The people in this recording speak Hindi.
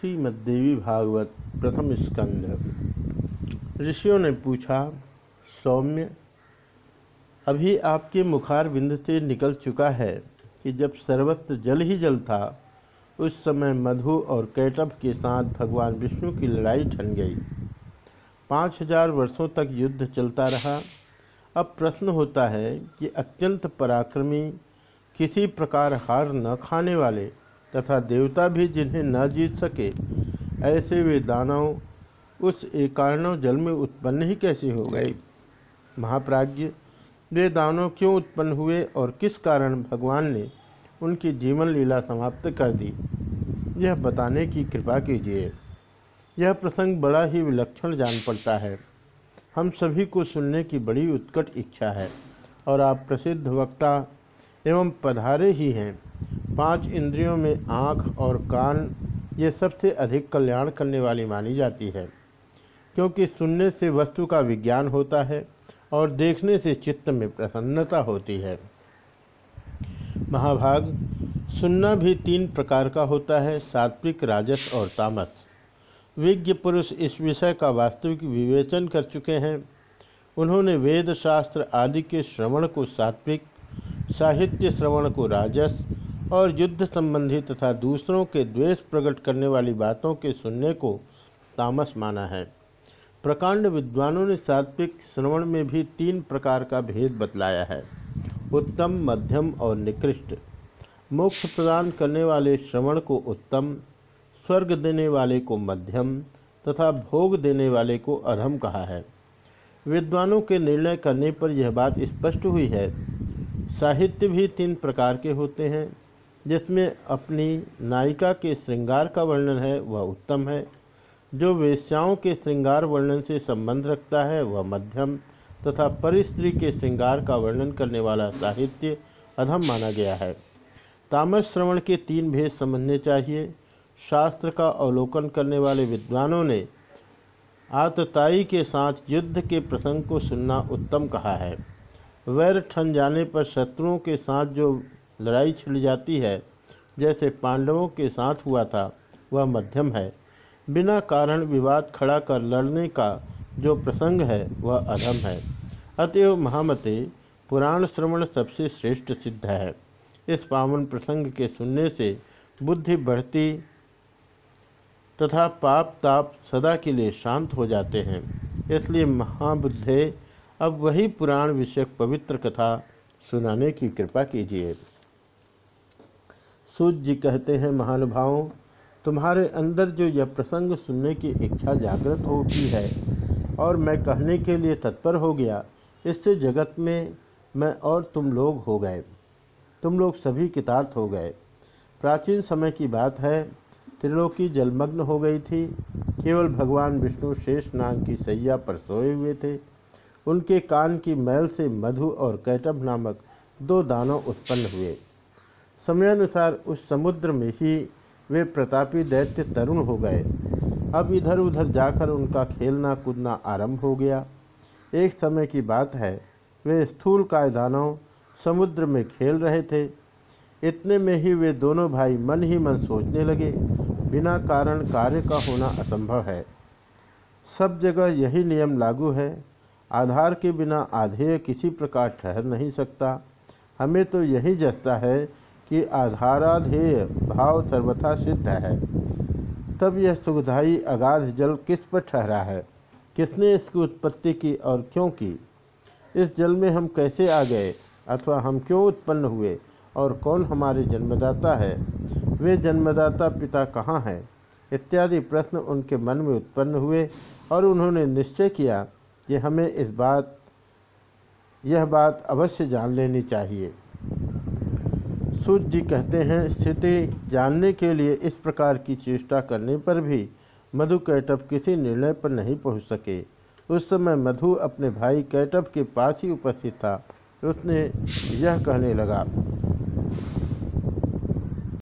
श्रीमद्देवी भागवत प्रथम स्कंद ऋषियों ने पूछा, सौम्य, अभी आपके मुखार बिंद से निकल चुका है कि जब सर्वत्र जल ही जल था, उस समय मधु और कैटभ के साथ भगवान विष्णु की लड़ाई ठन गई। पाँच हज़ार वर्षों तक युद्ध चलता रहा। अब प्रश्न होता है कि अत्यंत पराक्रमी, किसी प्रकार हार न खाने वाले तथा देवता भी जिन्हें न जीत सके, ऐसे वे दानव उस एकाणव जल में उत्पन्न ही कैसे हो गए? महाप्राज्य वे दानव क्यों उत्पन्न हुए और किस कारण भगवान ने उनकी जीवन लीला समाप्त कर दी? यह बताने की कृपा कीजिए। यह प्रसंग बड़ा ही विलक्षण जान पड़ता है। हम सभी को सुनने की बड़ी उत्कट इच्छा है और आप प्रसिद्ध वक्ता एवं पधारे ही हैं। पाँच इंद्रियों में आँख और कान, ये सबसे अधिक कल्याण करने वाली मानी जाती है, क्योंकि सुनने से वस्तु का विज्ञान होता है और देखने से चित्त में प्रसन्नता होती है। महाभाग, सुनना भी तीन प्रकार का होता है, सात्विक, राजस और तामस। विज्ञ पुरुष इस विषय का वास्तविक विवेचन कर चुके हैं। उन्होंने वेद शास्त्र आदि के श्रवण को सात्विक, साहित्य श्रवण को राजस और युद्ध संबंधी तथा दूसरों के द्वेष प्रकट करने वाली बातों के सुनने को तामस माना है। प्रकांड विद्वानों ने सात्विक श्रवण में भी तीन प्रकार का भेद बतलाया है। उत्तम, मध्यम और निकृष्ट। मोक्ष प्रदान करने वाले श्रवण को उत्तम, स्वर्ग देने वाले को मध्यम तथा भोग देने वाले को अधम कहा है। विद्वानों के निर्णय करने पर यह बात स्पष्ट हुई है। साहित्य भी तीन प्रकार के होते हैं। जिसमें अपनी नायिका के श्रृंगार का वर्णन है, वह उत्तम है। जो वेश्याओं के श्रृंगार वर्णन से संबंध रखता है, वह मध्यम तथा परिस्त्री के श्रृंगार का वर्णन करने वाला साहित्य अधम माना गया है। तामस श्रवण के तीन भेद समझने चाहिए। शास्त्र का अवलोकन करने वाले विद्वानों ने आतताई के साथ युद्ध के प्रसंग को सुनना उत्तम कहा है। वैर ठन जाने पर शत्रुओं के साथ जो लड़ाई छिड़ जाती है। जैसे पांडवों के साथ हुआ था, वह मध्यम है। बिना कारण विवाद खड़ा कर लड़ने का जो प्रसंग है, वह अधम है। अतएव महामते, पुराण श्रवण सबसे श्रेष्ठ सिद्ध है। इस पावन प्रसंग के सुनने से बुद्धि बढ़ती तथा पाप ताप सदा के लिए शांत हो जाते हैं। इसलिए महाबुद्धे अब वही पुराण विषयक पवित्र कथा सुनाने की कृपा कीजिए। सूर्य जी कहते हैं, महानुभावों, तुम्हारे अंदर जो यह प्रसंग सुनने की इच्छा जागृत होती है और मैं कहने के लिए तत्पर हो गया, इससे जगत में मैं और तुम लोग हो गए। तुम लोग सभी कितार्थ हो गए। प्राचीन समय की बात है, त्रिलोकी जलमग्न हो गई थी। केवल भगवान विष्णु शेष नाग की सैया पर सोए हुए थे। उनके कान की मैल से मधु और कैटभ नामक दो दानों उत्पन्न हुए। समयानुसार उस समुद्र में ही वे प्रतापी दैत्य तरुण हो गए। अब इधर उधर जाकर उनका खेलना कूदना आरंभ हो गया। एक समय की बात है, वे स्थूल काय दानव समुद्र में खेल रहे थे। इतने में ही वे दोनों भाई मन ही मन सोचने लगे, बिना कारण कार्य का होना असंभव है। सब जगह यही नियम लागू है। आधार के बिना आधेय किसी प्रकार ठहर नहीं सकता। हमें तो यही जसता है कि आधाराधेय भाव सर्वथा सिद्ध है। तब यह सुखदाई अगाध जल किस पर ठहरा है? किसने इसकी उत्पत्ति की और क्यों की? इस जल में हम कैसे आ गए अथवा हम क्यों उत्पन्न हुए और कौन हमारे जन्मदाता है? वे जन्मदाता पिता कहाँ हैं? इत्यादि प्रश्न उनके मन में उत्पन्न हुए और उन्होंने निश्चय किया कि हमें इस बात, यह बात अवश्य जान लेनी चाहिए। सूत जी कहते हैं, स्थिति जानने के लिए इस प्रकार की चेष्टा करने पर भी मधु कैटअप किसी निर्णय पर नहीं पहुँच सके। उस समय मधु अपने भाई कैटअप के पास ही उपस्थित था। उसने यह कहने लगा